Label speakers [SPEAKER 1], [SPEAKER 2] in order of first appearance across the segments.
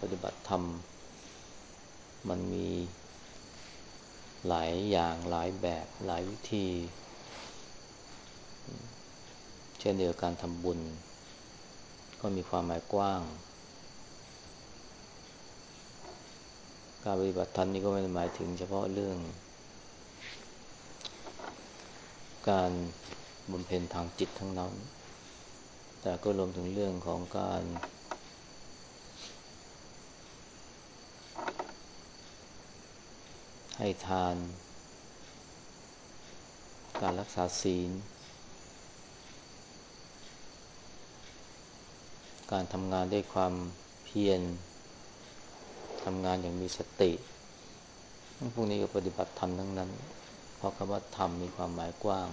[SPEAKER 1] ปฏิบัติธรรม มันมีหลายอย่างหลายแบบหลายวิธี เช่นเดียวกับการทำบุญ ก็มีความหมายกว้าง การปฏิบัติธรรมนี่ก็ไม่ได้หมายถึงเฉพาะเรื่อง การบำเพ็ญทางจิตทั้งนั้น แต่ก็รวมถึงเรื่องของการ ให้ทาน การรักษาศีล การทำงานด้วยความเพียรทำงานอย่างมีสติพวกนี้ก็ปฏิบัติธรรมทั้งนั้น เพราะคำว่าธรรมมีความหมายกว้าง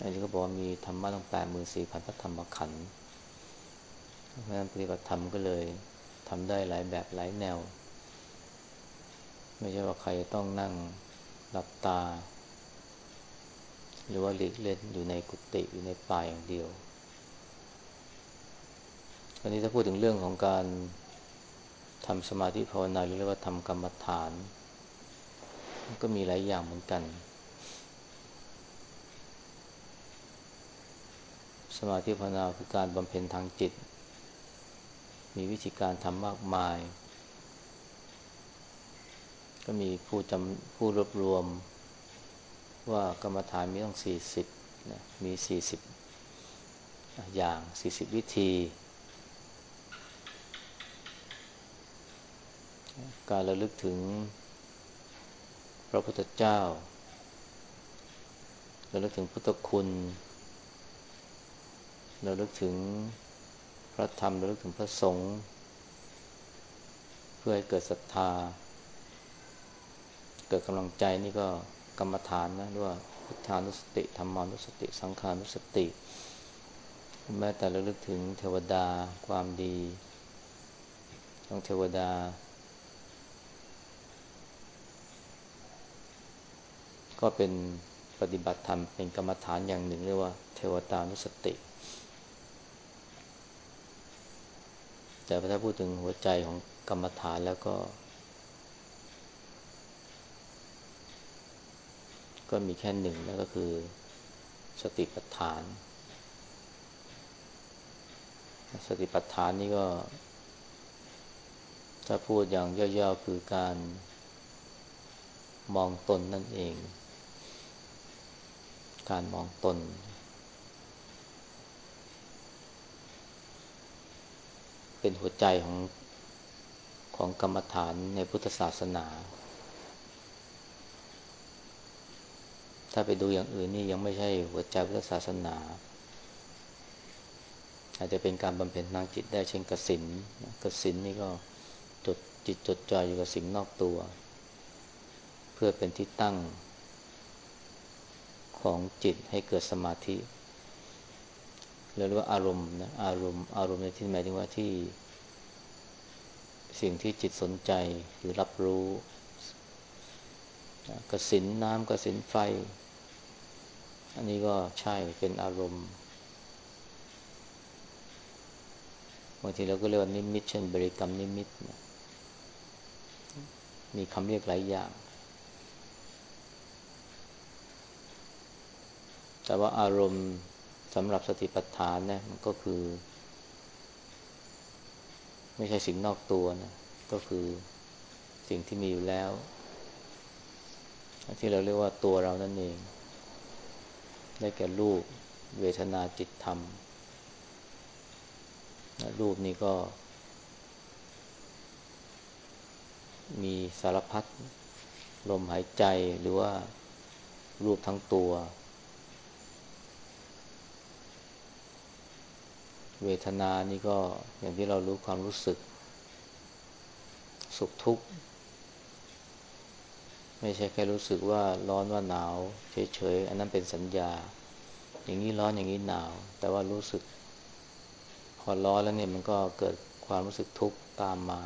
[SPEAKER 1] อันนี้ก็บอกว่ามีธรรมะตั้งแปดหมื่นสี่พันพระธรรมขันธ์เพราะฉะนั้นปฏิบัติธรรมก็เลย ทำได้หลายแบบหลายแนว ไม่ใช่ว่าใครต้องนั่งหลับตา หรือว่าหลีกเล่นอยู่ในกุฏิอยู่ในป่าอย่างเดียวอันนี้ถ้าพูดถึงเรื่องของการทำสมาธิภาวนาหรือเรียกว่าทำกรรมฐาน ก็มีหลายอย่างเหมือนกัน สมาธิภาวนาคือการบำเพ็ญทางจิต มีวิธีการทำมากมาย ก็มีผู้จำผู้รวบรวม ว่ากรรมฐานมีต้องสี่สิบนะมีสี่สิบอย่างสี่สิบวิธี การระลึกถึงพระพุทธเจ้าระลึกถึงพุทธคุณระลึกถึง พระธรรมระลึกถึงพระสงฆ์เพื่อให้เกิดศรัทธา เกิดกำลังใจนี่ก็กรรมฐานนะด้วยพุทธานุสติธรรมานุสติ สังขานุสติ แม้แต่ระลึกถึงเทวดาความดีของเทวดา ก็เป็นปฏิบัติธรรมเป็นกรรมฐานอย่างหนึ่งเรียกว่า เทวตานุสติ แต่ถ้าพูดถึงหัวใจของกรรมฐานแล้วก็ ก็มีแค่หนึ่งแล้วก็คือสติปัฏฐาน สติปัฏฐานนี่ก็ ถ้าพูดอย่างย่อๆคือการมองตนนั่นเอง การมองตน เป็นหัวใจของของกรรมฐานในพุทธศาสนา ถ้าไปดูอย่างอื่นนี่ยังไม่ใช่หัวใจพุทธศาสนา อาจจะเป็นการบำเพ็ญทางจิตได้เช่นกสินกสินนี่ก็จดจิตจดจ่ออยู่กับสิ่งนอกตัว เพื่อเป็นที่ตั้งของจิตให้เกิดสมาธิ เรียกว่าอารมณ์นะอารมณ์อารมณ์ในที่หมายถึงว่าที่ สิ่งที่จิตสนใจหรือรับรู้กระสินน้ำกระสินไฟ อันนี้ก็ใช่เป็นอารมณ์บางทีเราก็เรียกว่านิมิตเช่นบริกรรมนิมิตมีคำเรียกหลายอย่าง แต่ว่าอารมณ์ สำหรับสติปัฏฐานเนี่ยมันก็คือ ไม่ใช่สิ่งนอกตัวนะ ก็คือสิ่งที่มีอยู่แล้ว ที่เราเรียกว่าตัวเรานั่นเอง ได้แก่รูป เวทนาจิตธรรมรูปนี้ก็ มีสารพัดลมหายใจหรือว่ารูปทั้งตัว เวทนานี่ก็อย่างที่เรารู้ความรู้สึก สุขทุกข์ ไม่ใช่แค่รู้สึกว่าร้อนว่าหนาวเฉยๆ อันนั้นเป็นสัญญา อย่างนี้ร้อนอย่างนี้หนาว แต่ว่ารู้สึก พอร้อนแล้วเนี่ยมันก็เกิดความรู้สึกทุกข์ตามมา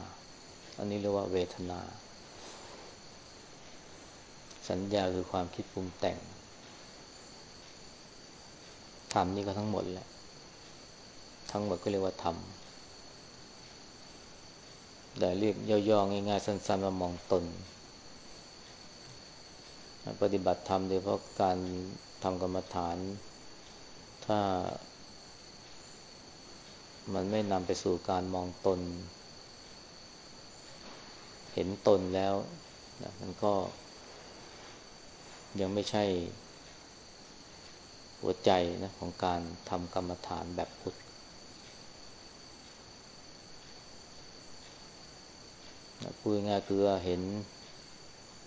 [SPEAKER 1] อันนี้เรียกว่าเวทนา สัญญาคือความคิดปรุงแต่งธรรมนี่ก็ทั้งหมดแหละ ทั้งหมดก็เรียกว่าธรรมแต่เรียกย่อๆง่ายๆ สั้นๆว่ามองตน ปฏิบัติธรรมโดยเพราะการทำกรรมฐาน ถ้า มันไม่นำไปสู่การมองตน เห็นตนแล้วนะมันก็ ยังไม่ใช่หัวใจนะของการทำกรรมฐานแบบพุทธ พูดง่ายคือว่าเห็น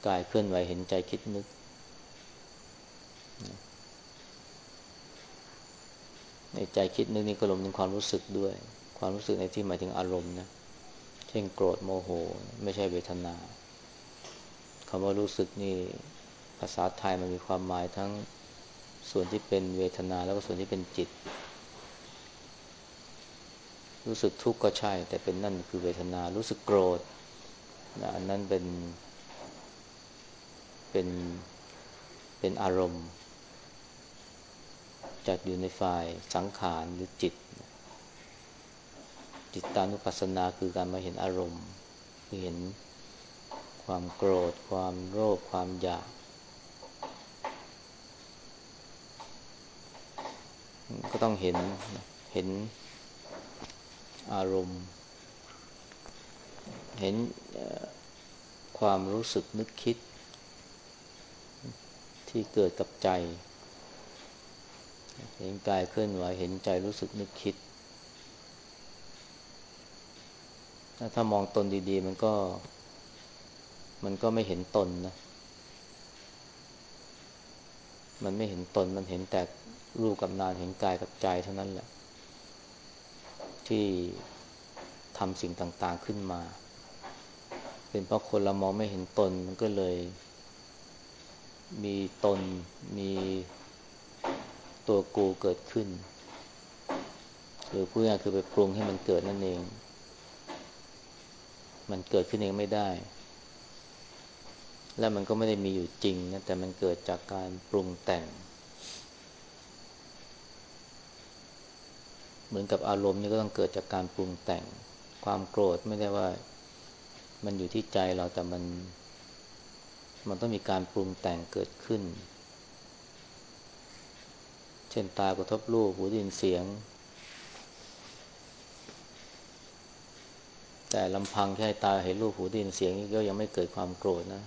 [SPEAKER 1] กายเคลื่อนไหวเห็นใจคิดนึก ในใจคิดนึกนี่ก็รวมถึงความรู้สึกด้วย ความรู้สึกในที่หมายถึงอารมณ์นะ เช่นโกรธโมโห ไม่ใช่เวทนาคำว่ารู้สึกนี่ภาษาไทยมันมีความหมายทั้งส่วนที่เป็นเวทนาแล้วก็ส่วนที่เป็นจิต รู้สึกทุกข์ก็ใช่ แต่เป็นนั่นคือเวทนา รู้สึกโกรธ นะอันนั้นเป็น เป็น เป็นอารมณ์ จัดอยู่ในฝ่ายสังขารหรือจิต จิตตานุปัสสนาคือการมาเห็นอารมณ์คือเห็นความโกรธ ความโลภความอยาก ก็ต้องเห็นเห็นอารมณ์ เห็นความรู้สึกนึกคิด ที่เกิดกับใจ เห็นกายเคลื่อนไหวเห็นใจรู้สึกนึกคิด ถ้ามองตนดี ๆ มันก็ มันก็ไม่เห็นตนนะ มันไม่เห็นตนมันเห็นแต่รูปกับนามเห็นกายกับใจเท่านั้นแหละ ที่ ทำสิ่งต่างๆขึ้นมา เป็นเพราะคนเรามองไม่เห็นตนมันก็เลย มีตนมีตัวกูเกิดขึ้น หรือพูดง่ายคือไปปรุงให้มันเกิดนั่นเอง มันเกิดขึ้นเองไม่ได้ และมันก็ไม่ได้มีอยู่จริงนะแต่มันเกิดจากการปรุงแต่ง เหมือนกับอารมณ์นี่ก็ต้องเกิดจากการปรุงแต่ง ความโกรธไม่ได้ว่า มันอยู่ที่ใจเราแต่มัน มันต้องมีการปรุงแต่งเกิดขึ้น เช่นตากระทบรูปหูได้ยินเสียง แต่ลำพังแค่ตาเห็นรูปหูได้ยินเสียงนี่ก็ยังไม่เกิดความโกรธนะ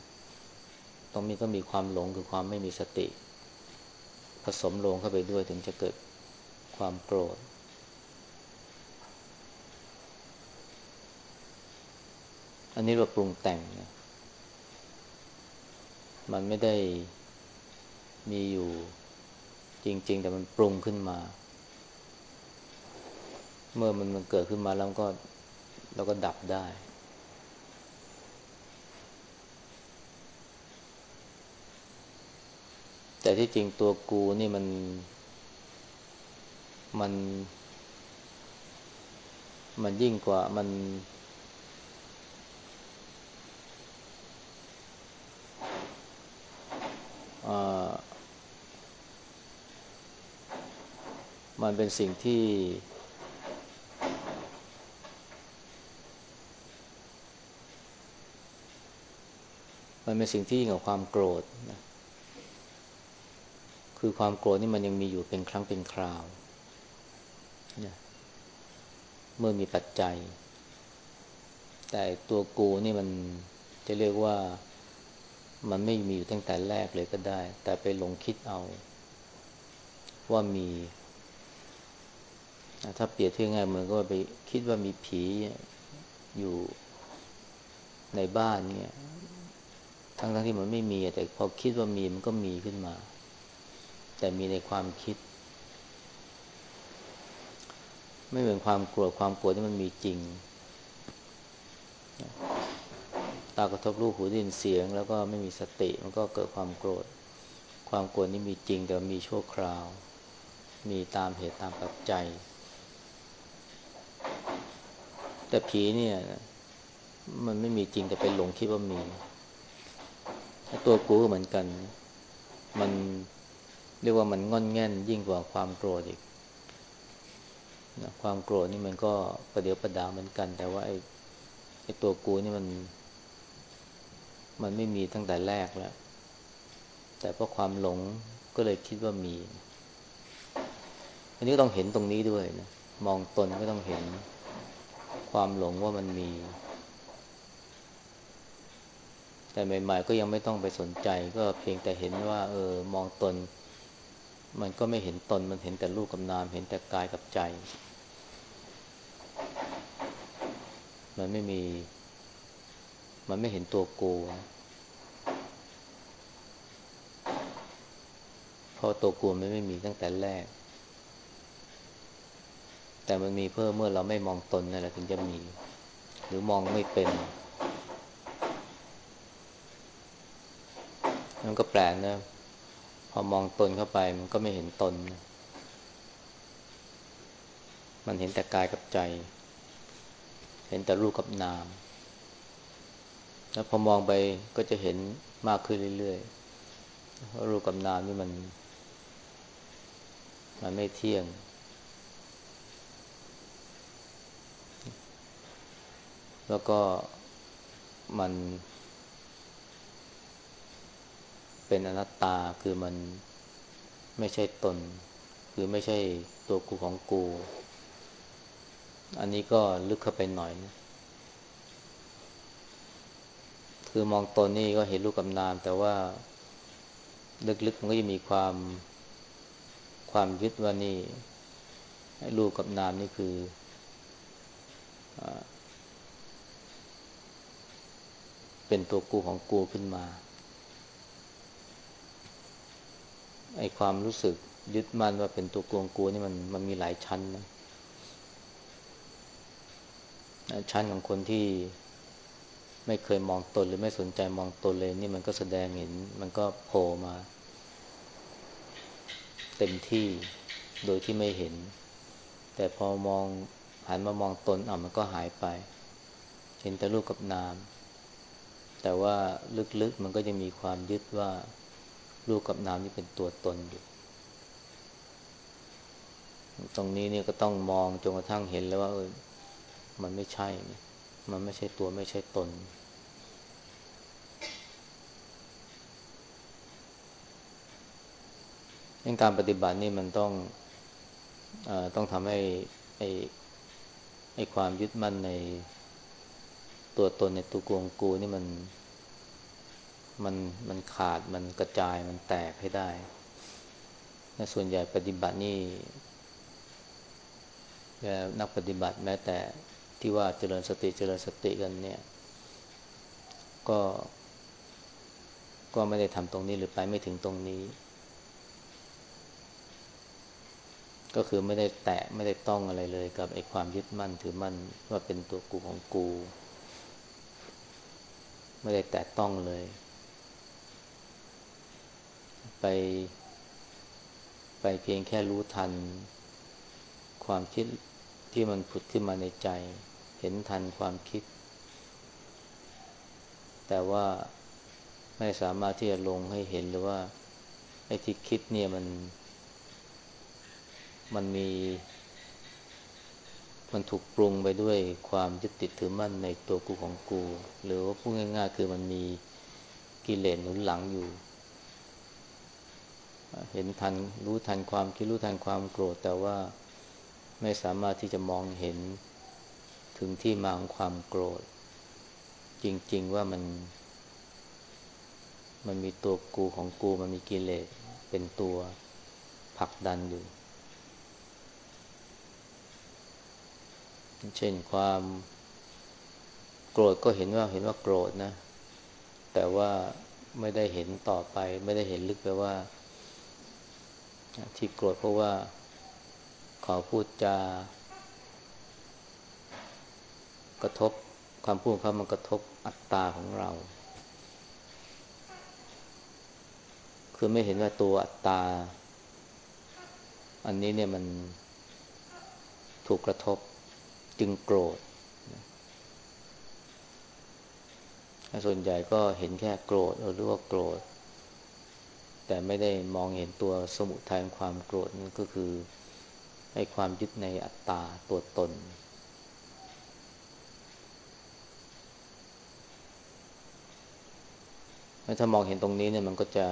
[SPEAKER 1] ต้องมีก็มีความหลงคือความไม่มีสติ ผสมลงเข้าไปด้วยถึงจะเกิดความโกรธ อันนี้เราปรุงแต่งนะมันไม่ได้มีอยู่จริง ๆ แต่มันปรุงขึ้นมา เมื่อมันมันเกิดขึ้นมาแล้วก็เราก็ดับได้ แต่ที่จริงตัวกูนี่มันมัน มันยิ่งกว่ามัน มันเป็นสิ่งที่ มันเป็นสิ่งที่ยิ่งกว่าความโกรธนะคือความโกรธนี่มันยังมีอยู่เป็นครั้งเป็นคราวนะเมื่อมีปัจจัย แต่ตัวกูนี่มันจะเรียกว่า มันไม่มีอยู่ตั้งแต่แรกเลยก็ได้ แต่ไปหลงคิดเอา ว่ามี ถ้าเปรียบเทียบง่ายเหมือนก็ไปคิดว่ามีผีอยู่ในบ้านเนี่ย ทั้งทั้งที่มันไม่มี แต่พอคิดว่ามีมันก็มีขึ้นมา แต่มีในความคิด ไม่เหมือนความกลัวความกลัวที่มันมีจริง ตากระทบรูปหูดินเสียง แล้วก็ไม่มีสติมันก็เกิดความโกรธ ความโกรธนี่มีจริงแต่มีชั่วคราว มีตามเหตุตามปัจจัย แต่ผีเนี่ยมันไม่มีจริงแต่เป็นหลงคิดว่ามี ตัวกูก็เหมือนกัน มันเรียกว่ามันงอนแง่นยิ่งกว่าความโกรธอีกนะความโกรธนี่มันก็ประเดี๋ยวประดาเหมือนกัน แต่ว่าไอ้ไอ้ตัวกูนี่มัน มันไม่มีตั้งแต่แรกแล้ว แต่เพราะความหลงก็เลยคิดว่ามี อันนี้ต้องเห็นตรงนี้ด้วยนะมองตนก็ต้องเห็นความหลงว่ามันมี แต่ใหม่ๆก็ยังไม่ต้องไปสนใจ ก็เพียงแต่เห็นว่า เออ มองตน มันก็ไม่เห็นตนมันเห็นแต่รูปกับนาม เห็นแต่กายกับใจ มันไม่มี มันไม่เห็นตัวกูเพราะตัวกูมันไม่มีตั้งแต่แรก แต่มันมีเพิ่มเมื่อเราไม่มองตนนั่นแหละถึงจะมี หรือมองไม่เป็นมันก็แปลกนะ พอมองตนเข้าไปมันก็ไม่เห็นตนมันเห็นแต่กายกับใจ เห็นแต่รูปกับนาม แล้วพอมองไปก็จะเห็นมากขึ้นเรื่อยๆว่าะรูปกับนามนี่มัน มันไม่เที่ยง แล้วก็มัน เป็นอนัตตาคือมันไม่ใช่ตน คือไม่ใช่ตัวกูของกู อันนี้ก็ลึกเข้าไปหน่อยนะ คือมองตนนี่ก็เห็นรูปกับนาม แต่ว่าลึกๆมันก็จะมีความความยึดว่านี่รูปกับนามนี่คืออเป็นตัวกูของกูขึ้นมาไอความรู้สึกยึดมั่นว่าเป็นตัวกูของกูนี่มันมันมีหลายชั้นนะชั้นของคนที่ ไม่เคยมองตนหรือไม่สนใจมองตนเลยนี่มันก็แสดงเห็น มันก็โผล่มา เต็มที่โดยที่ไม่เห็น แต่พอมองหันมามองตนอะมันก็หายไป เห็นแต่รูปกับนาม แต่ว่าลึกๆมันก็ยังมีความยึดว่ารูปกับนามนี่เป็นตัวตนอยู่ ตรงนี้เนี่ยก็ต้องมองจนกระทั่งเห็นแล้วว่าเออมันไม่ใช่ มันไม่ใช่ตัวไม่ใช่ตนในการปฏิบัตินี่มันต้องอต้องทำให้ไอ้ไอ้ความยึดมั่นในตัวตนในตัวกวงกูนี่มันมันมันขาดมันกระจายมันแตกให้ได้และส่วนใหญ่ปฏิบัตินี่นักปฏิบัติแม้แต่ ที่ว่าเจริญสติเจริญสติกันเนี่ย ก็ ก็ไม่ได้ทำตรงนี้หรือไปไม่ถึงตรงนี้ ก็คือไม่ได้แตะไม่ได้ต้องอะไรเลยกับไอ้ความยึดมั่นถือมั่นว่าเป็นตัวกูของกู ไม่ได้แตะต้องเลย ไป ไปเพียงแค่รู้ทันความคิดที่มันผุดขึ้นมาในใจ ห็นทันความคิด แต่ว่าไม่สามารถที่จะลงให้เห็นหรือว่าไอ้ที่คิดเนี่ยมัน มันมีมันถูกปรุงไปด้วยความยึดติดถือมั่นในตัวกูของกู หรือว่าพูดง่ายๆ คือมันมีกิเลสหนุนหลังอยู่ เห็นทันรู้ทันความคิดรู้ทันความโกรธ แต่ว่าไม่สามารถที่จะมองเห็น ถึงที่มาของความโกรธ จริง ๆ ว่ามัน มันมีตัวกูของกูมันมีกิเลสเป็นตัวผลักดันอยู่ เช่นความโกรธก็เห็นว่าเห็นว่าโกรธนะ แต่ว่าไม่ได้เห็นต่อไป ไม่ได้เห็นลึกไปว่า ที่โกรธเพราะว่าขอพูดจา กระทบความพูดเขามันกระทบอัตตาของเรา คือไม่เห็นว่าตัวอัตตา อันนี้เนี่ยมันถูกกระทบจึงโกรธ ส่วนใหญ่ก็เห็นแค่โกรธหรือว่าโกรธ แต่ไม่ได้มองเห็นตัวสมุทัยของความโกรธนั่นก็คือให้ความยึดในอัตตาตัวตน ถ้ามองเห็นตรงนี้เนี่ยมันก็จะ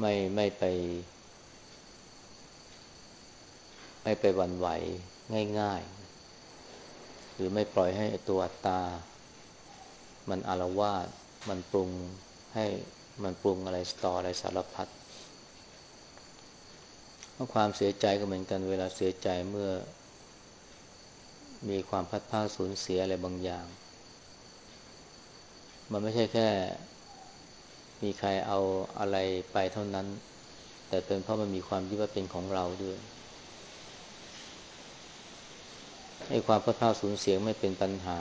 [SPEAKER 1] ไม่ไม่ไป ไม่ไปวันไหวง่ายๆ หรือไม่ปล่อยให้ตัวอัตตา มันอารวาสมันปรุงให้มันปรุงอะไรสตออะไรสารพัดเพราะความเสียใจก็เหมือนกันเวลาเสียใจเมื่อ มีความพัดพาสูญเสียอะไรบางอย่าง มันไม่ใช่แค่ มีใครเอาอะไรไปเท่านั้น แต่เป็นเพราะมันมีความยึดว่าเป็นของเราด้วยไอ้ความพัดพาสูญเสียไม่เป็นปัญหา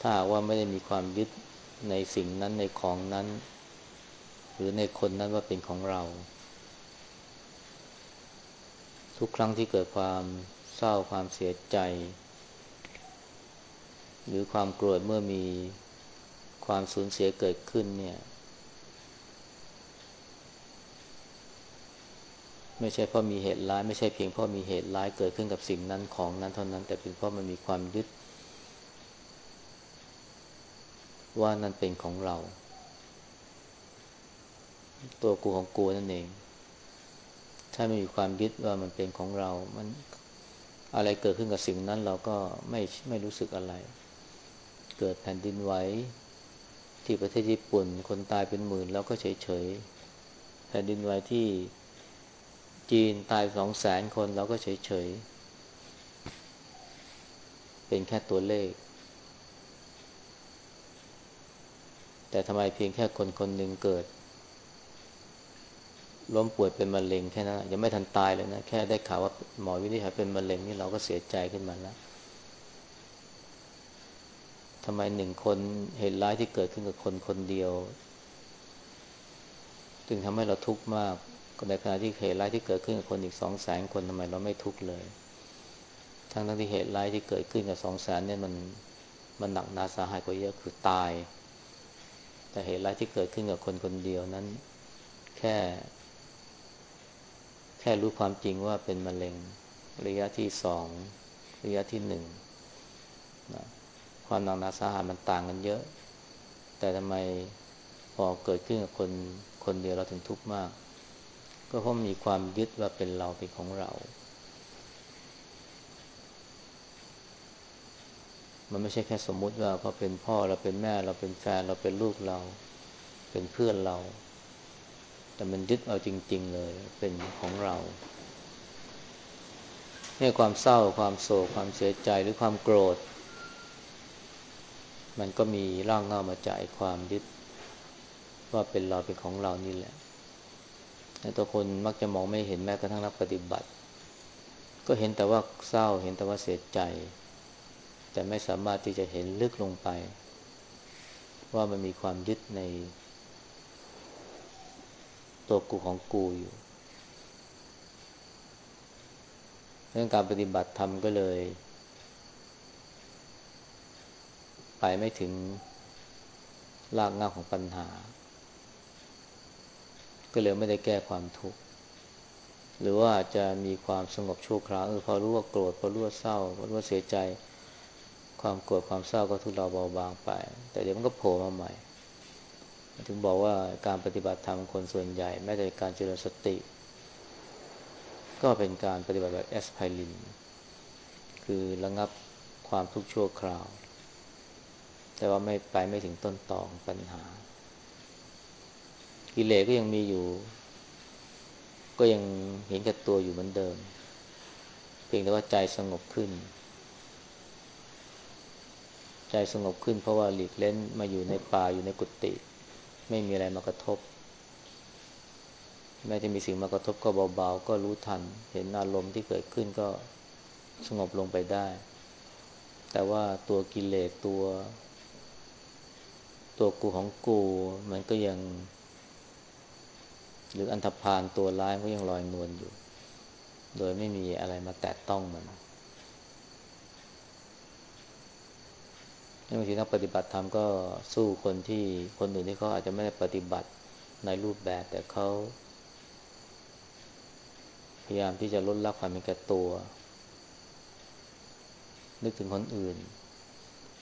[SPEAKER 1] ถ้าว่าไม่ได้มีความยึดในสิ่งนั้นในของนั้น หรือในคนนั้นว่าเป็นของเรา ทุกครั้งที่เกิดความเศร้าความเสียใจ หรือความโกรธเมื่อมี ความสูญเสียเกิดขึ้นเนี่ย ไม่ใช่เพราะมีเหตุร้าย ไม่ใช่เพียงเพราะมีเหตุร้ายเกิดขึ้นกับสิ่งนั้นของนั้นเท่านั้น แต่เป็นเพราะมันมีความยึด ว่านั่นเป็นของเรา ตัวกูของกูนั่นเอง ถ้าไม่มีความยึดว่ามันเป็นของเรา มันอะไรเกิดขึ้นกับสิ่งนั้นเราก็ไม่ไม่รู้สึกอะไร เกิดแผ่นดินไหว ที่ประเทศญี่ปุ่น คนตายเป็นหมื่นแล้วก็เฉยๆแผ่นดินไหวที่จีนตายสองแสนคนเราก็เฉยๆ เป็นแค่ตัวเลข แต่ทำไมเพียงแค่คนคนหนึ่งเกิด ล้มป่วยเป็นมะเร็งแค่นั้นยังไม่ทันตายเลยนะ แค่ได้ข่าวว่าหมอวินิจฉัยเป็นมะเร็งนี่เราก็เสียใจขึ้นมาแล้ว ทำไมหนึ่งคนเหตุร้ายที่เกิดขึ้นกับคนคนเดียว จึงทำให้เราทุกข์มากในขณะที่เหตุร้ายที่เกิดขึ้นกับคนอีกสองแสนคนทำไมเราไม่ทุกข์เลย ทั้งทั้งที่เหตุร้ายที่เกิดขึ้นกับสองแสนเนี่ยมันมันหนักหนาสาหัสกว่าเยอะคือตาย แต่เหตุร้ายที่เกิดขึ้นกับคนคนเดียวนั้น แค่ แค่รู้ความจริงว่าเป็นมะเร็ง ระยะที่สองระยะที่หนึ่งนะ ความหนักหนาสาหัสมันต่างกันเยอะ แต่ทำไมพอเกิดขึ้นกับคนคนเดียวเราถึงทุกข์มาก ก็เพราะมีความยึดว่าเป็นเราเป็นของเรา มันไม่ใช่แค่สมมุติว่าเขาเป็นพ่อเราเป็นแม่เราเป็นแฟนเราเป็นลูกเรา เป็นเพื่อนเรา แต่มันยึดเอาจริง ๆ เลยเป็นของเราเนี่ยความเศร้าความโศกความเสียใจหรือความโกรธ มันก็มีร่างเงามาจากความยึดว่าเป็นเราเป็นของเรานี่แหละแต่ตัวคนมักจะมองไม่เห็นแม้กระทั่งนักปฏิบัติ ก็เห็นแต่ว่าเศร้าเห็นแต่ว่าเสียใจ แต่ไม่สามารถที่จะเห็นลึกลงไป ว่ามันมีความยึดใน ตัวกูของกูอยู่เรื่องการปฏิบัติธรรมก็เลย ไปไม่ถึงรากเงาของปัญหา ก็เลยไม่ได้แก้ความทุกข์ หรือว่าจะมีความสงบชั่วคราวเออพอรู้ว่าโกรธพอรู้ว่าเศร้าพอรู้ว่าเสียใจ ความโกรธความเศร้าก็ทุเลาเบาบางไป แต่เดี๋ยวมันก็โผล่มาใหม่ ถึงบอกว่าการปฏิบัติธรรมคนส่วนใหญ่แม้แต่การเจริญสติ ก็เป็นการปฏิบัติแบบแอสไพริน คือระงับความทุกข์ชั่วคราว แต่ว่าไม่ไปไม่ถึงต้นตอของปัญหา กิเลสก็ยังมีอยู่ ก็ยังเห็นแก่ตัวอยู่เหมือนเดิม เพียงแต่ว่าใจสงบขึ้น ใจสงบขึ้นเพราะว่าหลีกเล่นมาอยู่ในป่าอยู่ในกุฏิไม่มีอะไรมากระทบ แม้จะมีสิ่งมากระทบก็เบาๆ ก็รู้ทัน เห็นอารมณ์ที่เกิดขึ้นก็สงบลงไปได้ แต่ว่าตัวกิเลสตัว ตัวกูของกู มันก็ยัง หรืออันธพาลตัวร้ายก็ยังลอยนวลอยู่ โดยไม่มีอะไรมาแตะต้องมันบางทีนักปฏิบัติธรรมก็สู้คนที่คนอื่นที่เขาอาจจะไม่ได้ปฏิบัติในรูปแบบ แต่เขาพยายามที่จะลดละความเป็นแก่ตัว นึกถึงคนอื่น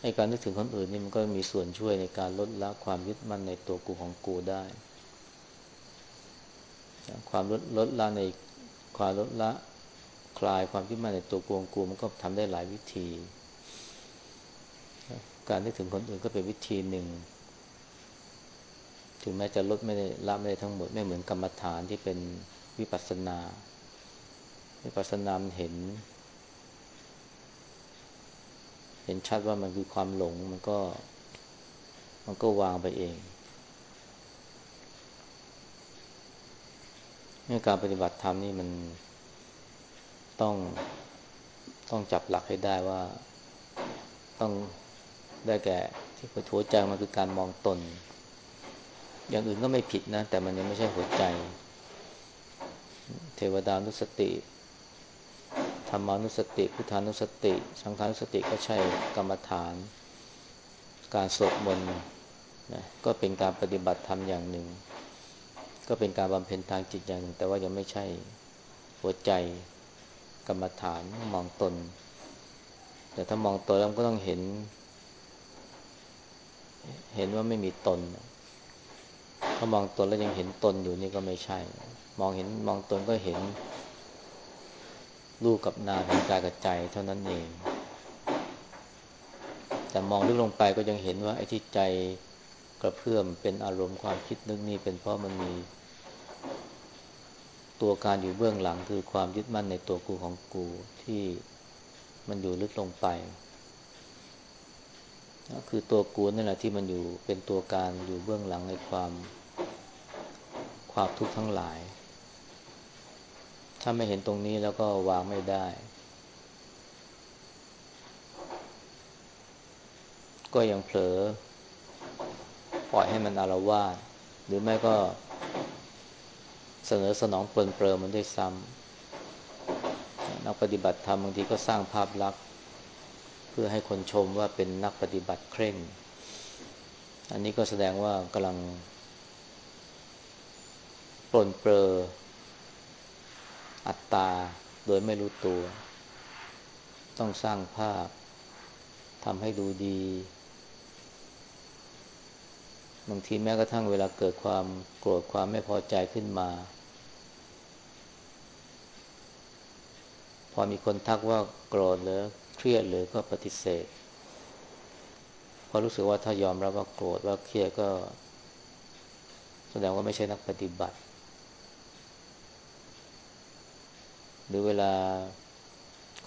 [SPEAKER 1] ไอ้การนึกถึงคนอื่นนี่มันก็มีส่วนช่วยในการลดละความยึดมั่นในตัวกูของกูได้ ความลดลดละในความลดละคลายความยึดมั่นในตัวกูของกูมันก็ทำได้หลายวิธี การนึกถึงคนอื่นก็เป็นวิธีหนึ่ง ถึงแม้จะลดไม่ได้ละไม่ได้ทั้งหมดไม่เหมือนกรรมฐานที่เป็นวิปัสสนา วิปัสสนาเห็น เห็นชัดว่ามันคือความหลงมันก็ มันก็วางไปเองนี่การปฏิบัติธรรมนี่มันต้องต้องจับหลักให้ได้ว่า ต้องได้แก่ที่หัวใจมันคือการมองตน อย่างอื่นก็ไม่ผิดนะ แต่มันยังไม่ใช่หัวใจ เทวดานุสติ ธรรมานุสติ พุทธานุสติ สังขานุสติก็ใช่กรรมฐาน การสวดมนต์นะก็เป็นการปฏิบัติธรรมอย่างหนึ่ง ก็เป็นการบำเพ็ญทางจิตอย่างหนึ่ง แต่ว่ายังไม่ใช่หัวใจกรรมฐานมองตน แต่ถ้ามองตนแล้วก็ต้องเห็น เห็นว่าไม่มีตน ถ้ามองตนแล้วยังเห็นตนอยู่นี่ก็ไม่ใช่ มองเห็นมองตนก็เห็น รูปกับนามเป็นกายกับใจเท่านั้นเอง แต่มองลึกลงไปก็ยังเห็นว่าไอ้ที่ใจกระเพื่อมเป็นอารมณ์ความคิดนึกนี่เป็นเพราะมันมี ตัวการอยู่เบื้องหลังคือความยึดมั่นในตัวกูของกูที่มันอยู่ลึกลงไปก็คือตัวกูนั่นแหละที่มันอยู่เป็นตัวการอยู่เบื้องหลังในความความทุกข์ทั้งหลาย ถ้าไม่เห็นตรงนี้แล้วก็วางไม่ได้ ก็ยังเผลอ ปล่อยให้มันอารวาสหรือไม่ก็เสนอสนองเปลินเปลอมันด้วยซ้ำนักปฏิบัติธรรมบางทีก็สร้างภาพลักษณ์ เพื่อให้คนชมว่าเป็นนักปฏิบัติเคร่ง อันนี้ก็แสดงว่ากำลังปลนเปลอ อัตตาโดยไม่รู้ตัว ต้องสร้างภาพทำให้ดูดี บางทีแม้กระทั่งเวลาเกิดความโกรธความไม่พอใจขึ้นมา พอมีคนทักว่าโกรธหรือเครียดหรือก็ปฏิเสธเพราะรู้สึกว่าถ้ายอมรับว่าโกรธว่าเครียดก็ แสดงว่าไม่ใช่นักปฏิบัติ หรือเวลา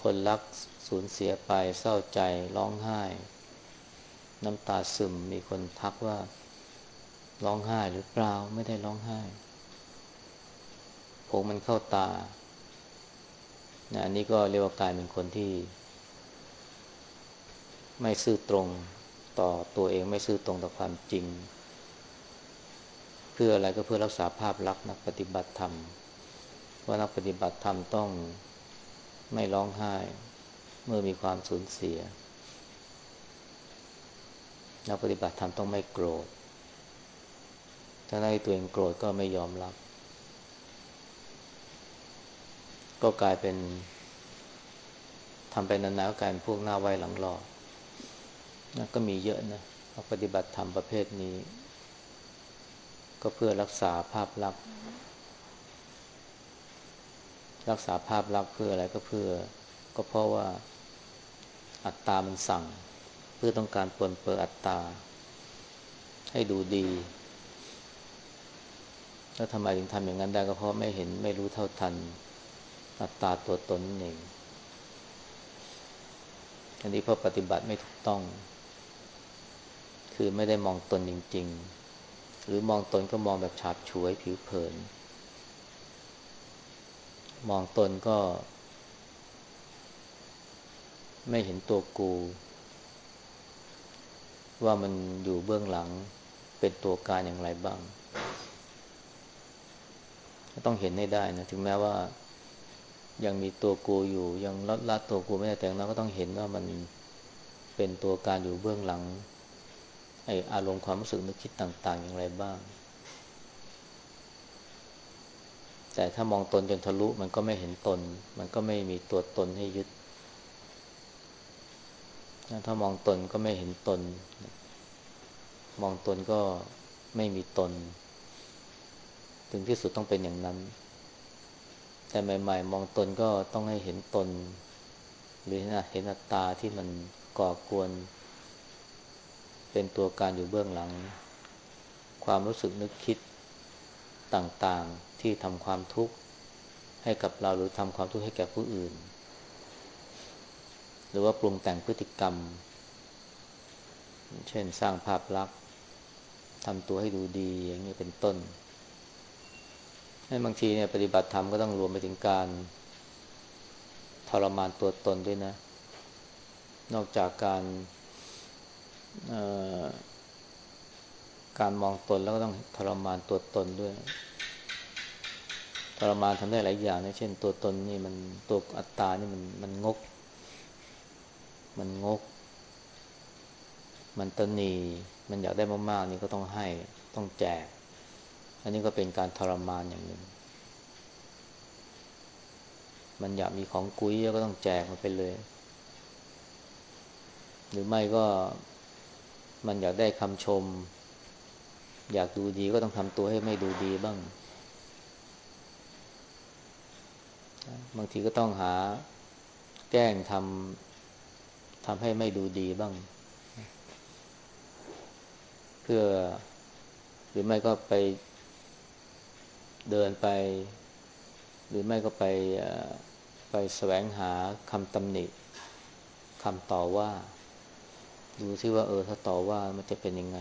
[SPEAKER 1] คนรักสูญเสียไปเศร้าใจร้องไห้ น้ำตาซึมมีคนทักว่าร้องไห้หรือเปล่าไม่ได้ร้องไห้ผมมันเข้าตานะอันนี้ก็เรียกว่ากลายเป็นคนที่ ไม่ซื่อตรงต่อตัวเองไม่ซื่อตรงต่อความจริง เพื่ออะไรก็เพื่อรักษาภาพลักษณ์นักปฏิบัติธรรม ว่านักปฏิบัติธรรมต้องไม่ร้องไห้ เมื่อมีความสูญเสีย นักปฏิบัติธรรมต้องไม่โกรธ ถ้าได้ตัวเองโกรธก็ไม่ยอมรับ ก็กลายเป็นทำไปนานๆก็กลายเป็นพวกหน้าไว้หลังหลอกนะก็มีเยอะนะปฏิบัติธรรมประเภทนี้ ก็เพื่อรักษาภาพลักษณ์ รักษาภาพลักษณ์เพื่ออะไรก็เพื่อ ก็เพราะว่าอัตตามันสั่ง เพื่อต้องการปนเปื้ออัตตา ให้ดูดีแล้วทำไมถึงทำอย่างนั้นได้ก็เพราะไม่เห็นไม่รู้เท่าทัน อัตตาตัวตนนั่นเองอันนี้เพราะปฏิบัติไม่ถูกต้อง คือไม่ได้มองตนจริง ๆ หรือมองตนก็มองแบบฉาบฉวยผิวเผิน มองตนก็ ไม่เห็นตัวกู ว่ามันอยู่เบื้องหลังเป็นตัวการอย่างไรบ้าง ต้องเห็นให้ได้นะ ถึงแม้ว่า ยังมีตัวกูอยู่ ยังลดละตัวกูไม่ได้แต่เราก็ต้องเห็นว่ามันเป็นตัวการอยู่เบื้องหลังไออารมณ์ความรู้สึกนึกคิดต่าง ๆ อย่างไรบ้าง แต่ถ้ามองตนจนทะลุมันก็ไม่เห็นตน มันก็ไม่มีตัวตนให้ยึด ถ้ามองตนก็ไม่เห็นตน มองตนก็ไม่มีตน ถึงที่สุดต้องเป็นอย่างนั้น แต่ใหม่ๆ มองตนก็ต้องให้เห็นตน หรือเห็นอัตตาที่มันก่อกวน เป็นตัวการอยู่เบื้องหลัง ความรู้สึกนึกคิด ต่างๆที่ทำความทุกข์ให้กับเราหรือทำความทุกข์ให้แก่ผู้อื่น หรือว่าปรุงแต่งพฤติกรรม เช่นสร้างภาพลักษณ์ทำตัวให้ดูดีอย่างนี้เป็นต้นให้บางทีเนี่ยปฏิบัติธรรมก็ต้องรวมไปถึงการทรมานตัวตนด้วยนะ นอกจากการ การมองตนแล้วก็ต้องทรมานตัวตนด้วย ทรมานทำได้หลายอย่างนะเช่น ตัวตนนี่มันตัวอัตตานี่มันมันงก มันงก มันตนีมันอยากได้มากๆนี่ก็ต้องให้ต้องแจก อันนี้ก็เป็นการทรมานอย่างหนึ่ง มันอยากมีของกุ้ยก็ต้องแจกมันไปเลย หรือไม่ก็มันอยากได้คำชม อยากดูดีก็ต้องทำตัวให้ไม่ดูดีบ้าง บางทีก็ต้องหาแกล้งทำทำให้ไม่ดูดีบ้าง เพื่อหรือไม่ก็ไปเดินไป หรือไม่ก็ไปไปแสวงหาคำตำหนิคำต่อว่า ดูซิว่าเออถ้าต่อว่ามันจะเป็นยังไง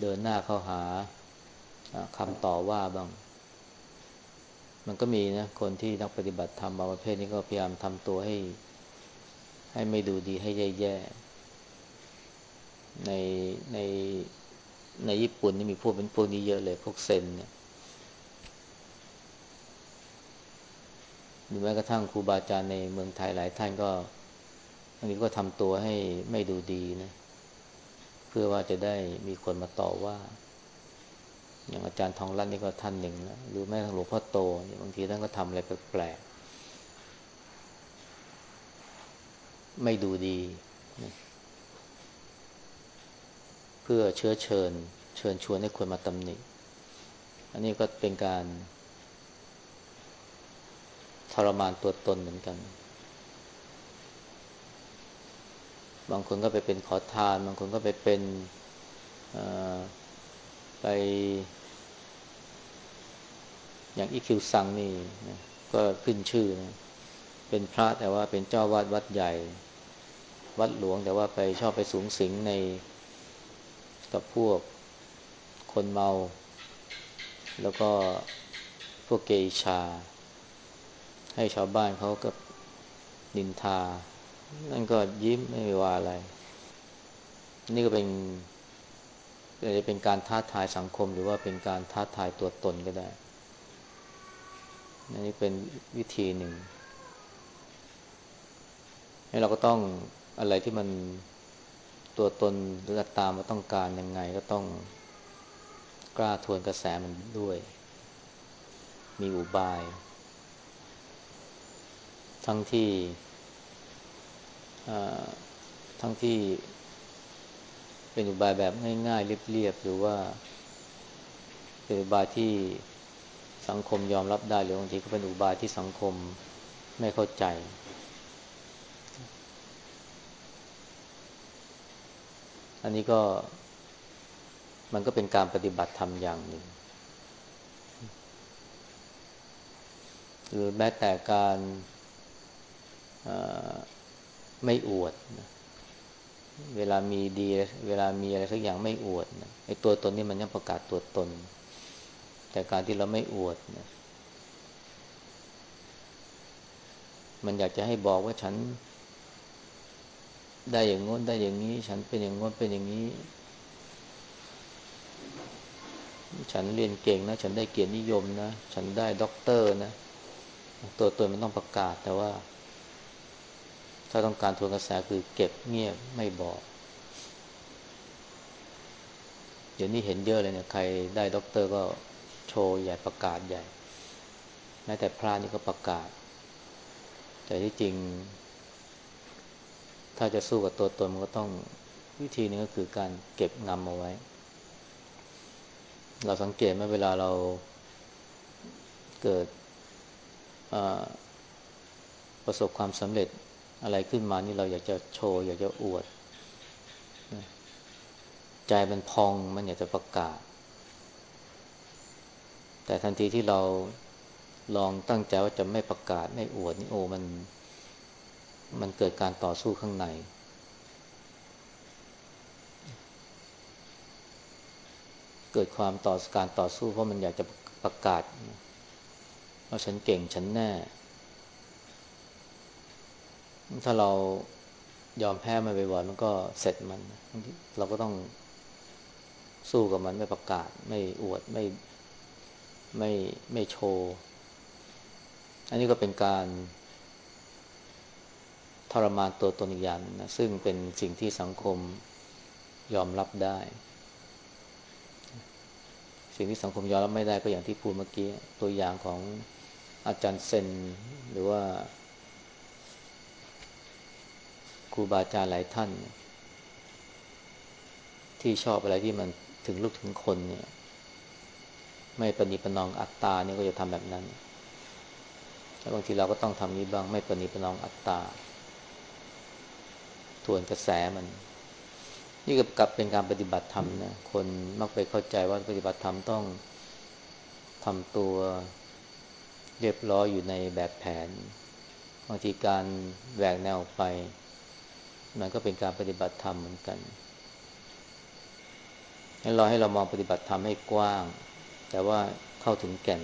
[SPEAKER 1] เดินหน้าเข้าหาคำต่อว่าบ้าง มันก็มีนะ คนที่นักปฏิบัติธรรมบางประเภทนี้ก็พยายามทำตัวให้ ให้ไม่ดูดีให้แย่ๆ ในในในญี่ปุ่นนี่มีพวกเป็นพวกนี้เยอะเลย พวกเซนเนี่ยหรือแม้กระทั่งครูบาอาจารย์ในเมืองไทยหลายท่านก็อันนี้ก็ทำตัวให้ไม่ดูดีนะ เพื่อว่าจะได้มีคนมาต่อว่า อย่างอาจารย์ทองรัตน์นี่ก็ท่านหนึ่งนะหรือแม้ทั้งหลวงพ่อโตบางทีท่านก็ทำอะไรแปลกๆไม่ดูดีนะเพื่อเชื้อเชิญ เชิญชวนให้คนมาตำหนิอันนี้ก็เป็นการทรมานตัวตนเหมือนกัน บางคนก็ไปเป็นขอทาน บางคนก็ไปเป็นไป อย่างอีคิวซังนี่นะก็ขึ้นชื่อนะเป็นพระแต่ว่าเป็นเจ้าวาดวัดใหญ่ วัดหลวงแต่ว่าไปชอบไปสูงสิงในกับพวกคนเมา แล้วก็พวกเกยชา ให้ชาวบ้านเขากับนินทา นั่นก็ยิ้มไม่ว่าอะไร นี่ก็เป็นอาจะเป็นการท้าทายสังคม หรือว่าเป็นการท้าทายตัวตนก็ได้นี่เป็นวิธีหนึ่งให้เราก็ต้องอะไรที่มันตัวตนหรือตามมาต้องการยังไง ก็ต้องกล้าทวนกระแสมันด้วย มีอุบาย ทั้งที่ ทั้งที่เป็นอุบายแบบง่ายๆเรียบๆหรือว่าเป็นอุบายที่สังคมยอมรับได้หรือบางทีก็เป็นอุบายที่สังคมไม่เข้าใจ อันนี้ก็มันก็เป็นการปฏิบัติธรรมอย่างหนึ่ง หรือแม้แต่การ ไม่อวดนะเวลามีดี เวลามีอะไรสักอย่างไม่อวดนะไอ้ตัวตนนี่มันยังประกาศตัวตน แต่การที่เราไม่อวดนะมันอยากจะให้บอกว่าฉัน ได้อย่างงั้นได้อย่างนี้ ฉันเป็นอย่างงน้นเป็นอย่างนี้ ฉันเรียนเก่งนะ ฉันได้เกียรตินิยมนะ ฉันได้ด็อกเตอร์นะ ตัวตนมันต้องประกาศแต่ว่า ถ้าต้องการทวนกระแสคือเก็บเงียบไม่บอก เดี๋ยวนี้เห็นเยอะเลยเนี่ยใครได้ด็อกเตอร์ก็โชว์ใหญ่ประกาศใหญ่แม้แต่พระนี่ก็ประกาศ แต่ที่จริง ถ้าจะสู้กับตัวตนมันก็ต้องวิธีนึงก็คือการเก็บงำเอาไว้ เราสังเกตไหมเวลาเราเกิดประสบความสำเร็จ อะไรขึ้นมานี่เราอยากจะโชว์ อยากจะอวด ใจมันพองมันอยากจะประกาศ แต่ทันทีที่เราลองตั้งใจว่าจะไม่ประกาศไม่อวดนี่โอ้มัน มันเกิดการต่อสู้ข้างใน เกิดความต่อการต่อสู้เพราะมันอยากจะประกาศว่าฉันเก่งฉันแน่ ถ้าเรายอมแพ้มันไปบ่อยมันก็เสร็จมัน เราก็ต้องสู้กับมันไม่ประกาศ ไม่อวดไม่ไม่ไม่โชว์ อันนี้ก็เป็นการทรมานตัวตนอีกอย่างนะซึ่งเป็นสิ่งที่สังคมยอมรับได้ สิ่งที่สังคมยอมรับไม่ได้ก็อย่างที่พูดเมื่อกี้ ตัวอย่างของอาจารย์เซนหรือว่า รูบาอาจารย์หลายท่าน ที่ชอบอะไรที่มันถึงลูกถึงคนเนี่ย ไม่ปณิปนองอัตตาเนี่ยก็จะทำแบบนั้นแล้วบางทีเราก็ต้องทำนี้บ้าง ไม่ปณีประนองอัตตาทวนกระแสมัน นี่ก็กลับเป็นการปฏิบัติธรรมนะคนมักไปเข้าใจว่าปฏิบัติธรรมต้องทำตัวเรียบร้อยอยู่ในแบบแผนบางทีการแหวกแนวไป มันก็เป็นการปฏิบัติธรรมเหมือนกันให้เราให้เรามองปฏิบัติธรรมให้กว้าง แต่ว่าเข้าถึงแก่น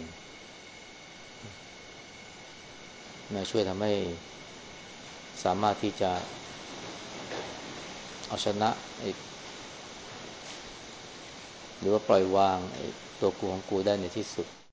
[SPEAKER 1] มาช่วยทำให้สามารถที่จะเอาชนะหรือว่าปล่อยวางตัวกูของกูได้ในที่สุด